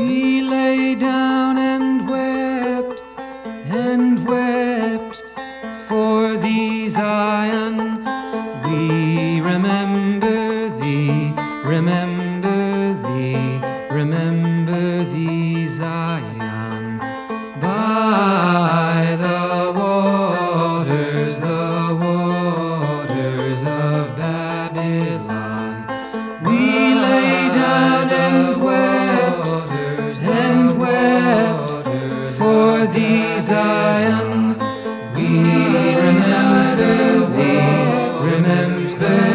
He lay down and wept and wept for thee Zion. We remember. For thee, Zion. We remember thee, remember thee,